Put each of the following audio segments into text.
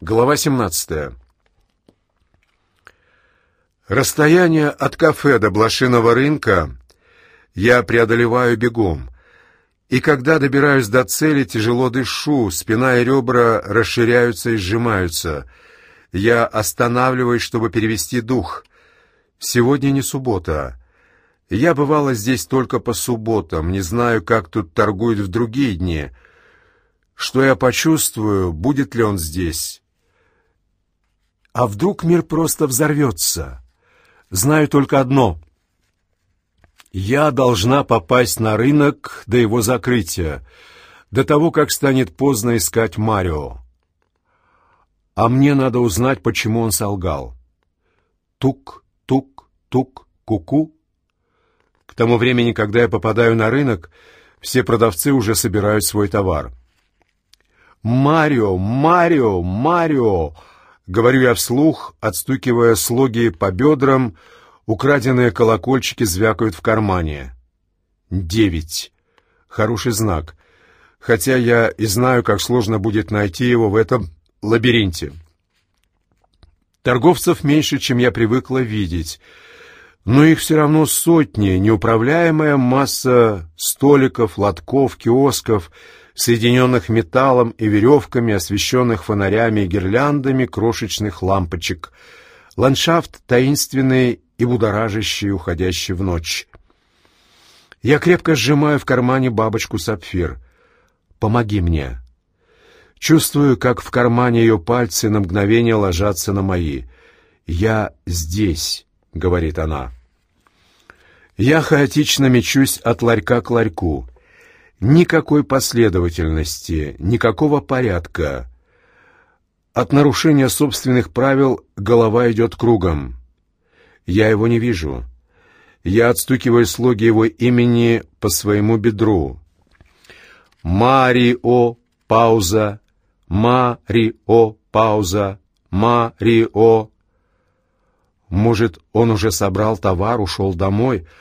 Глава 17. Расстояние от кафе до блошиного рынка я преодолеваю бегом. И когда добираюсь до цели, тяжело дышу, спина и ребра расширяются и сжимаются. Я останавливаюсь, чтобы перевести дух. Сегодня не суббота. Я бывала здесь только по субботам, не знаю, как тут торгуют в другие дни. Что я почувствую, будет ли он здесь? А вдруг мир просто взорвется? Знаю только одно. Я должна попасть на рынок до его закрытия, до того, как станет поздно искать Марио. А мне надо узнать, почему он солгал. Тук, тук, тук, куку. -ку. К тому времени, когда я попадаю на рынок, все продавцы уже собирают свой товар. «Марио! Марио! Марио!» Говорю я вслух, отстукивая слоги по бедрам, украденные колокольчики звякают в кармане. Девять. Хороший знак. Хотя я и знаю, как сложно будет найти его в этом лабиринте. Торговцев меньше, чем я привыкла видеть, но их все равно сотни, неуправляемая масса столиков, лотков, киосков — соединенных металлом и веревками, освещенных фонарями и гирляндами крошечных лампочек. Ландшафт таинственный и будоражащий, уходящий в ночь. Я крепко сжимаю в кармане бабочку сапфир. «Помоги мне». Чувствую, как в кармане ее пальцы на мгновение ложатся на мои. «Я здесь», — говорит она. Я хаотично мечусь от ларька к ларьку. Никакой последовательности, никакого порядка. От нарушения собственных правил голова идет кругом. Я его не вижу. Я отстукиваю слоги его имени по своему бедру. Марио, пауза, Марио, пауза, Марио. Может, он уже собрал товар, ушел домой, —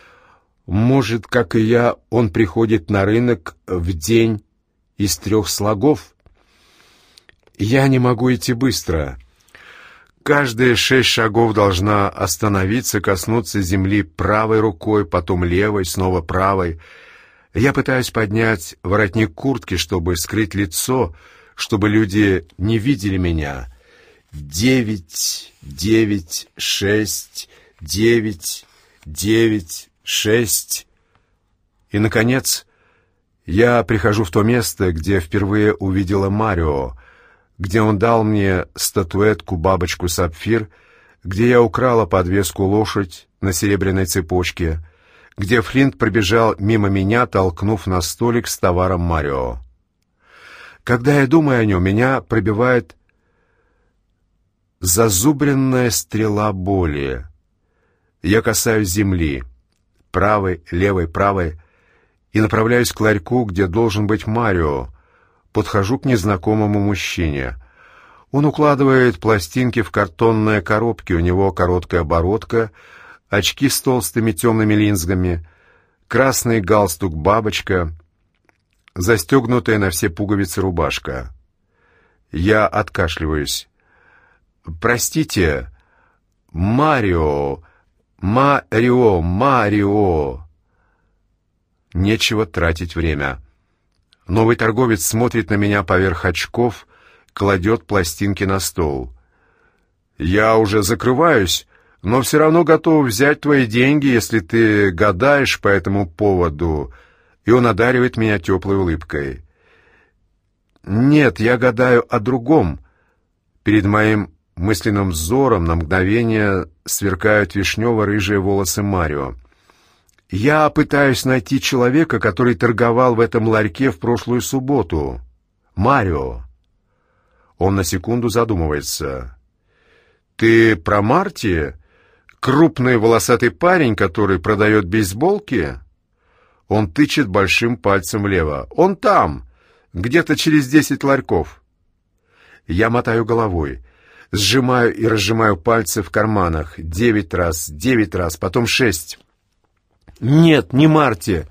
может, как и я, он приходит на рынок в день из трех слогов? Я не могу идти быстро. Каждые шесть шагов должна остановиться, коснуться земли правой рукой, потом левой, снова правой. Я пытаюсь поднять воротник куртки, чтобы скрыть лицо, чтобы люди не видели меня. Девять, девять, шесть, девять, девять, шесть. И, наконец, я прихожу в то место, где впервые увидела Марио, где он дал мне статуэтку бабочку-сапфир, где я украла подвеску лошадь на серебряной цепочке, где Флинт пробежал мимо меня, толкнув на столик с товаром Марио. Когда я думаю о нем, меня пробивает зазубренная стрела боли. Я касаюсь земли правой, левой, правой, и направляюсь к ларьку, где должен быть Марио. Подхожу к незнакомому мужчине. Он укладывает пластинки в картонные коробки, у него короткая бородка, очки с толстыми темными линзами, красный галстук-бабочка, застегнутая на все пуговицы рубашка. Я откашливаюсь. «Простите, Марио!» «Марио! Марио!» Нечего тратить время. Новый торговец смотрит на меня поверх очков, кладет пластинки на стол. «Я уже закрываюсь, но все равно готов взять твои деньги, если ты гадаешь по этому поводу». И он одаривает меня теплой улыбкой. «Нет, я гадаю о другом. Перед моим мысленным взором на мгновение сверкают вишнево-рыжие волосы Марио. «Я пытаюсь найти человека, который торговал в этом ларьке в прошлую субботу. Марио». Он на секунду задумывается. «Ты про Марти? Крупный волосатый парень, который продает бейсболки?» Он тычет большим пальцем влево. «Он там! Где-то через десять ларьков!» Я мотаю головой. Сжимаю и разжимаю пальцы в карманах. Девять раз, девять раз, потом шесть. Нет, не Марти.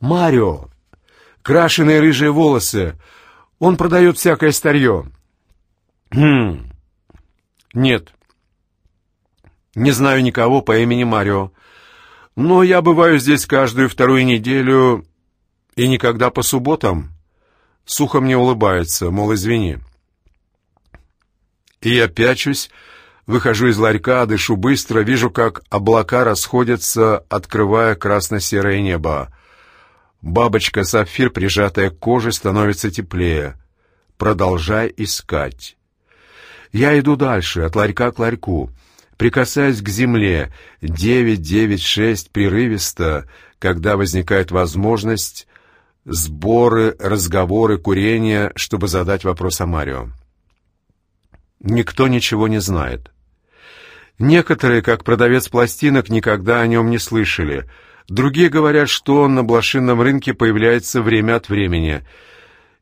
Марио. Крашеные рыжие волосы. Он продает всякое старье. Хм. Нет. Не знаю никого по имени Марио. Но я бываю здесь каждую вторую неделю и никогда по субботам. Сухо мне улыбается, мол, извини. И я пячусь, выхожу из ларька, дышу быстро, вижу, как облака расходятся, открывая красно-серое небо. Бабочка-сапфир, прижатая к коже, становится теплее. Продолжай искать. Я иду дальше, от ларька к ларьку. Прикасаюсь к земле. Девять, девять, шесть, прерывисто, когда возникает возможность, сборы, разговоры, курение, чтобы задать вопрос о Марио. Никто ничего не знает. Некоторые, как продавец пластинок, никогда о нем не слышали. Другие говорят, что он на блошинном рынке появляется время от времени,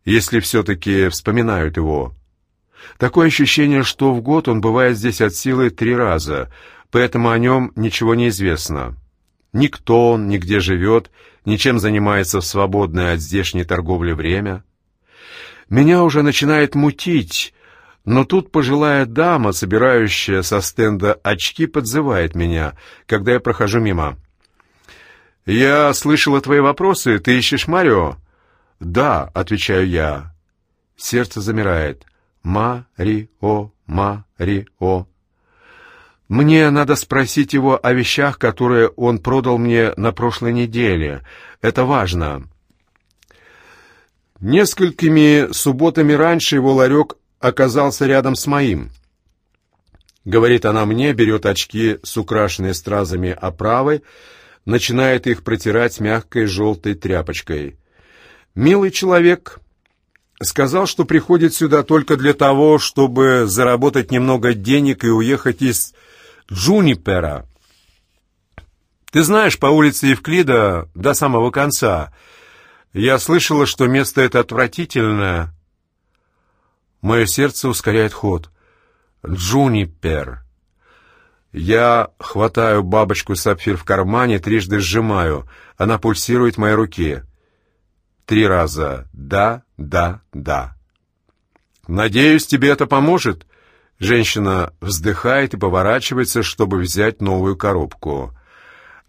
если все-таки вспоминают его. Такое ощущение, что в год он бывает здесь от силы три раза, поэтому о нем ничего не известно. Никто он, нигде живет, ничем занимается в свободное от здешней торговли время. Меня уже начинает мутить, но тут пожилая дама, собирающая со стенда очки, подзывает меня, когда я прохожу мимо. «Я слышала твои вопросы. Ты ищешь Марио?» «Да», — отвечаю я. Сердце замирает. «Марио, Марио». Мне надо спросить его о вещах, которые он продал мне на прошлой неделе. Это важно. Несколькими субботами раньше его ларек оказался рядом с моим. Говорит она мне, берет очки с украшенной стразами оправой, начинает их протирать мягкой желтой тряпочкой. «Милый человек», сказал, что приходит сюда только для того, чтобы заработать немного денег и уехать из Джунипера. Ты знаешь, по улице Евклида до самого конца. Я слышала, что место это отвратительное, Мое сердце ускоряет ход. Джунипер. Я хватаю бабочку-сапфир в кармане, трижды сжимаю. Она пульсирует в моей руке. Три раза. Да, да, да. «Надеюсь, тебе это поможет?» Женщина вздыхает и поворачивается, чтобы взять новую коробку.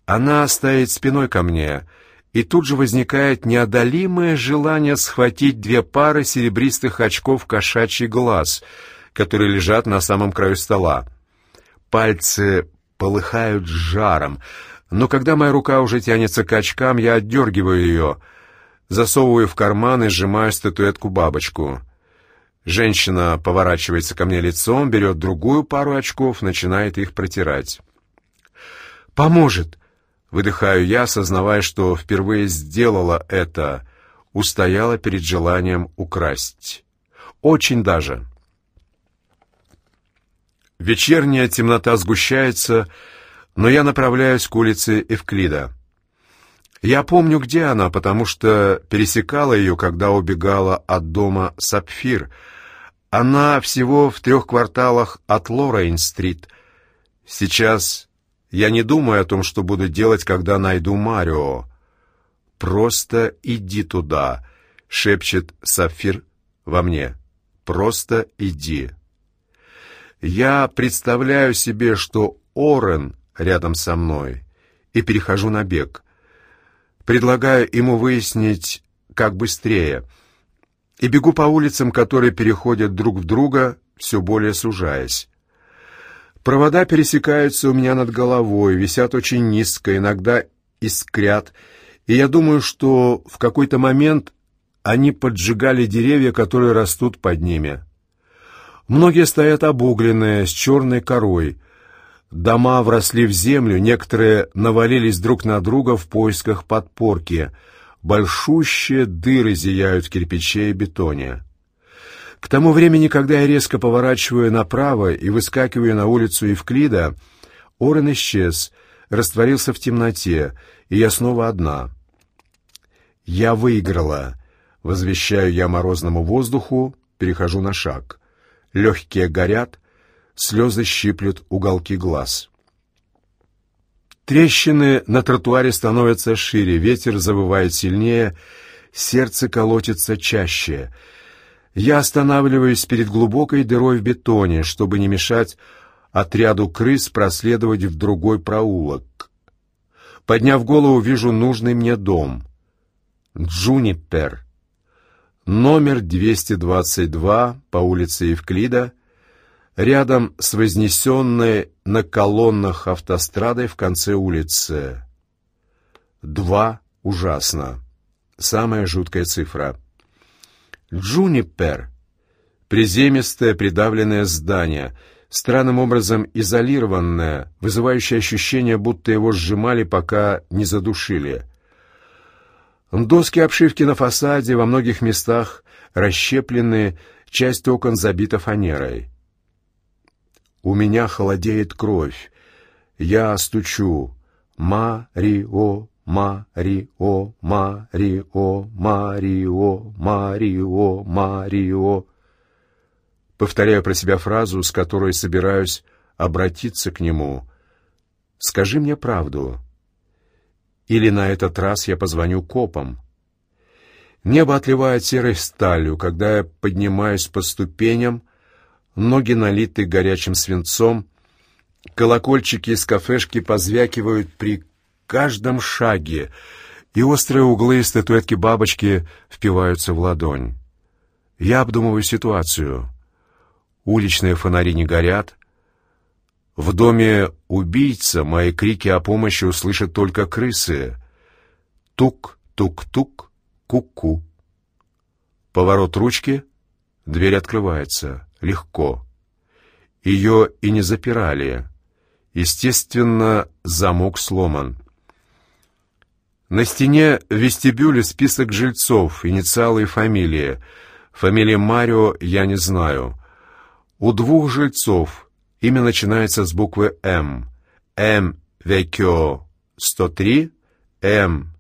Она стоит спиной ко мне — и тут же возникает неодолимое желание схватить две пары серебристых очков кошачий глаз, которые лежат на самом краю стола. Пальцы полыхают жаром, но когда моя рука уже тянется к очкам, я отдергиваю ее, засовываю в карман и сжимаю статуэтку-бабочку. Женщина поворачивается ко мне лицом, берет другую пару очков, начинает их протирать. «Поможет!» Выдыхаю я, осознавая, что впервые сделала это, устояла перед желанием украсть. Очень даже. Вечерняя темнота сгущается, но я направляюсь к улице Эвклида. Я помню, где она, потому что пересекала ее, когда убегала от дома Сапфир. Она всего в трех кварталах от Лорейн-стрит. Сейчас я не думаю о том, что буду делать, когда найду Марио. Просто иди туда, шепчет Сапфир во мне. Просто иди. Я представляю себе, что Орен рядом со мной, и перехожу на бег. Предлагаю ему выяснить, как быстрее, и бегу по улицам, которые переходят друг в друга, все более сужаясь. Провода пересекаются у меня над головой, висят очень низко, иногда искрят, и я думаю, что в какой-то момент они поджигали деревья, которые растут под ними. Многие стоят обугленные, с черной корой. Дома вросли в землю, некоторые навалились друг на друга в поисках подпорки. Большущие дыры зияют в кирпиче и бетоне. К тому времени, когда я резко поворачиваю направо и выскакиваю на улицу Евклида, Орен исчез, растворился в темноте, и я снова одна. «Я выиграла!» — возвещаю я морозному воздуху, перехожу на шаг. Легкие горят, слезы щиплют уголки глаз. Трещины на тротуаре становятся шире, ветер завывает сильнее, сердце колотится чаще — Я останавливаюсь перед глубокой дырой в бетоне, чтобы не мешать отряду крыс проследовать в другой проулок. Подняв голову, вижу нужный мне дом. Джунипер. Номер 222 по улице Евклида, рядом с вознесенной на колоннах автострадой в конце улицы. Два ужасно. Самая жуткая цифра. Джунипер. Приземистое придавленное здание — странным образом изолированное, вызывающее ощущение, будто его сжимали, пока не задушили. Доски обшивки на фасаде во многих местах расщеплены, часть окон забита фанерой. У меня холодеет кровь. Я стучу. Марио, Марио, Марио, Марио, Марио, Марио. Повторяю про себя фразу, с которой собираюсь обратиться к нему. «Скажи мне правду». Или на этот раз я позвоню копам. Небо отливает серой сталью, когда я поднимаюсь по ступеням, ноги налиты горячим свинцом, колокольчики из кафешки позвякивают при каждом шаге, и острые углы статуэтки бабочки впиваются в ладонь. Я обдумываю ситуацию уличные фонари не горят. В доме убийца мои крики о помощи услышат только крысы. Тук-тук-тук, ку-ку. Поворот ручки, дверь открывается, легко. Ее и не запирали. Естественно, замок сломан. На стене в вестибюле список жильцов, инициалы и фамилии. Фамилии Марио я не знаю. У двух жильцов имя начинается с буквы «М». М. Векё 103, М.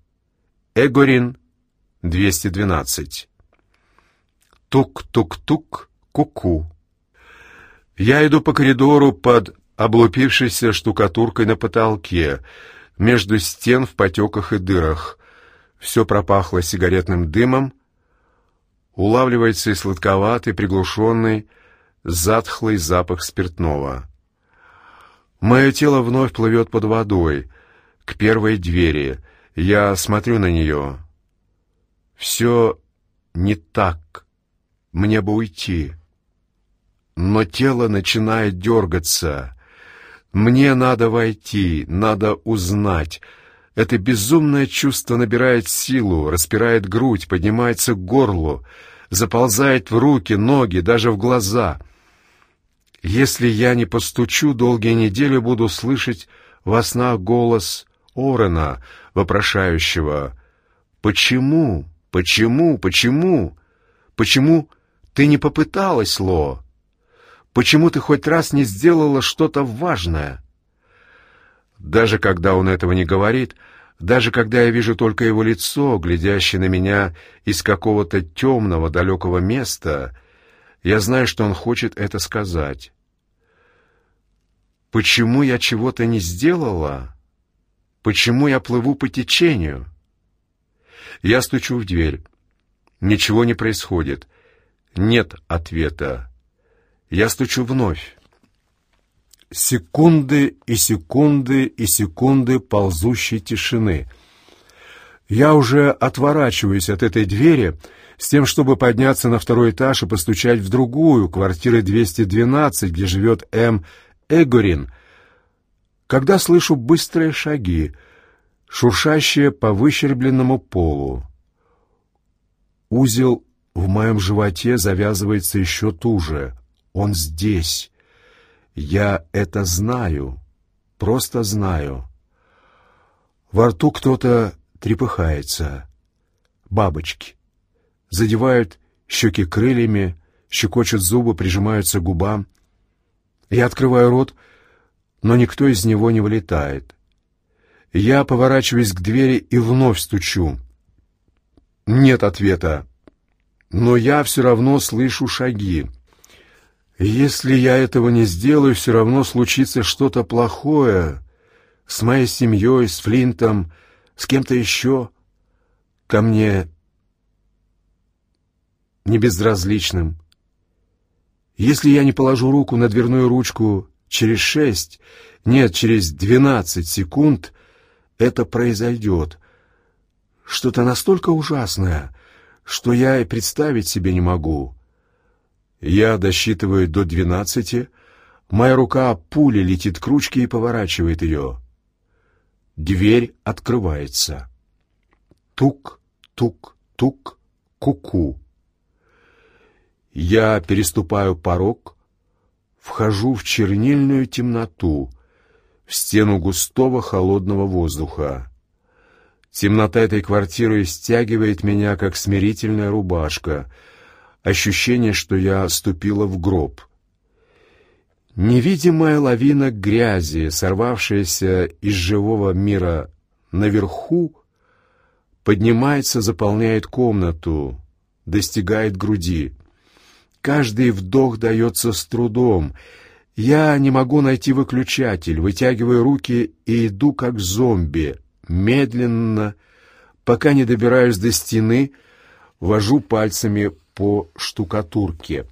Эгорин 212. Тук-тук-тук, ку-ку. Я иду по коридору под облупившейся штукатуркой на потолке, между стен в потеках и дырах. Все пропахло сигаретным дымом, улавливается и сладковатый, приглушенный, затхлый запах спиртного. Мое тело вновь плывет под водой, к первой двери. Я смотрю на нее. Все не так. Мне бы уйти. Но тело начинает дергаться. Мне надо войти, надо узнать. Это безумное чувство набирает силу, распирает грудь, поднимается к горлу, заползает в руки, ноги, даже в глаза — если я не постучу, долгие недели буду слышать во снах голос Орена, вопрошающего «Почему? Почему? Почему? Почему ты не попыталась, Ло? Почему ты хоть раз не сделала что-то важное?» Даже когда он этого не говорит, даже когда я вижу только его лицо, глядящее на меня из какого-то темного далекого места, я знаю, что он хочет это сказать. Почему я чего-то не сделала? Почему я плыву по течению? Я стучу в дверь. Ничего не происходит. Нет ответа. Я стучу вновь. Секунды и секунды и секунды ползущей тишины. Я уже отворачиваюсь от этой двери с тем, чтобы подняться на второй этаж и постучать в другую, квартиры 212, где живет М. Эгорин, когда слышу быстрые шаги, шуршащие по выщербленному полу. Узел в моем животе завязывается еще туже. Он здесь. Я это знаю, просто знаю. Во рту кто-то трепыхается. Бабочки. Задевают щеки крыльями, щекочут зубы, прижимаются к губам. Я открываю рот, но никто из него не вылетает. Я поворачиваюсь к двери и вновь стучу. Нет ответа. Но я все равно слышу шаги. Если я этого не сделаю, все равно случится что-то плохое с моей семьей, с Флинтом, с кем-то еще. Ко мне небезразличным. Если я не положу руку на дверную ручку через шесть, нет, через двенадцать секунд, это произойдет. Что-то настолько ужасное, что я и представить себе не могу. Я досчитываю до двенадцати, моя рука пулей летит к ручке и поворачивает ее. Дверь открывается. Тук, тук, тук, ку-ку. Я переступаю порог, вхожу в чернильную темноту, в стену густого холодного воздуха. Темнота этой квартиры стягивает меня, как смирительная рубашка. Ощущение, что я ступила в гроб. Невидимая лавина грязи, сорвавшаяся из живого мира наверху, поднимается, заполняет комнату, достигает груди. Каждый вдох дается с трудом. Я не могу найти выключатель, вытягиваю руки и иду как зомби, медленно, пока не добираюсь до стены, вожу пальцами по штукатурке.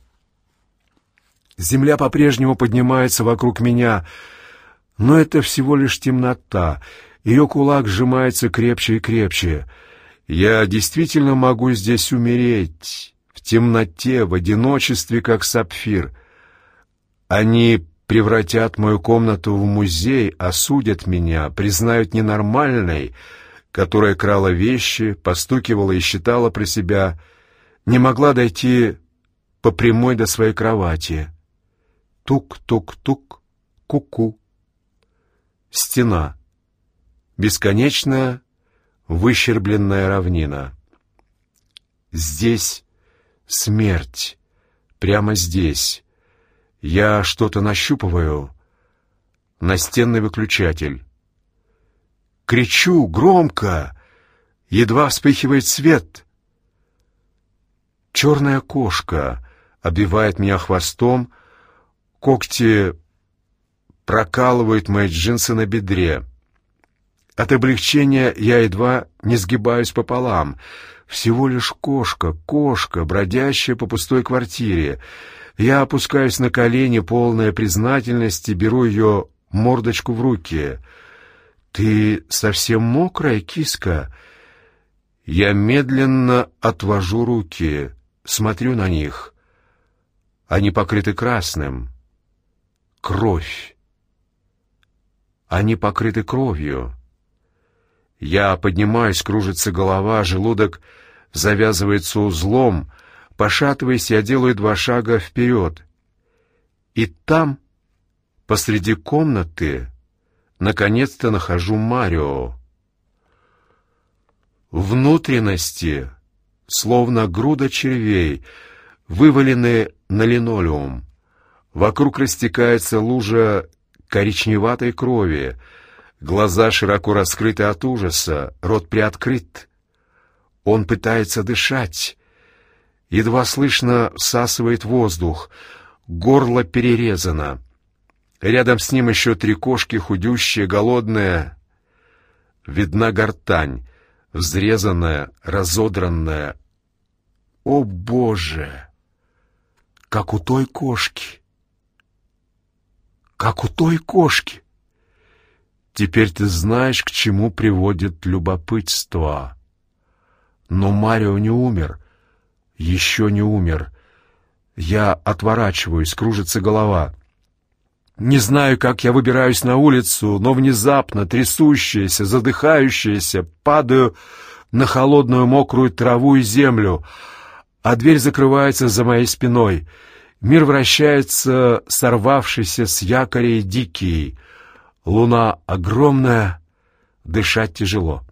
Земля по-прежнему поднимается вокруг меня, но это всего лишь темнота. Ее кулак сжимается крепче и крепче. Я действительно могу здесь умереть темноте, в одиночестве, как сапфир. Они превратят мою комнату в музей, осудят меня, признают ненормальной, которая крала вещи, постукивала и считала про себя, не могла дойти по прямой до своей кровати. Тук-тук-тук, ку-ку. Стена. Бесконечная, выщербленная равнина. Здесь Смерть. Прямо здесь. Я что-то нащупываю. Настенный выключатель. Кричу громко. Едва вспыхивает свет. Черная кошка обвивает меня хвостом. Когти прокалывают мои джинсы на бедре. От облегчения я едва не сгибаюсь пополам — всего лишь кошка, кошка, бродящая по пустой квартире. Я опускаюсь на колени, полная признательности, беру ее мордочку в руки. «Ты совсем мокрая, киска?» Я медленно отвожу руки, смотрю на них. Они покрыты красным. Кровь. Они покрыты кровью. Я поднимаюсь, кружится голова, желудок завязывается узлом. Пошатываясь, я делаю два шага вперед. И там, посреди комнаты, наконец-то нахожу Марио. Внутренности, словно груда червей, вывалены на линолеум. Вокруг растекается лужа коричневатой крови, Глаза широко раскрыты от ужаса, рот приоткрыт. Он пытается дышать. Едва слышно всасывает воздух. Горло перерезано. Рядом с ним еще три кошки, худющие, голодные. Видна гортань, взрезанная, разодранная. О, Боже! Как у той кошки! Как у той кошки! Теперь ты знаешь, к чему приводит любопытство. Но Марио не умер. Еще не умер. Я отворачиваюсь, кружится голова. Не знаю, как я выбираюсь на улицу, но внезапно, трясущаяся, задыхающаяся, падаю на холодную мокрую траву и землю, а дверь закрывается за моей спиной. Мир вращается, сорвавшийся с якоря и дикий — Луна огромная, дышать тяжело.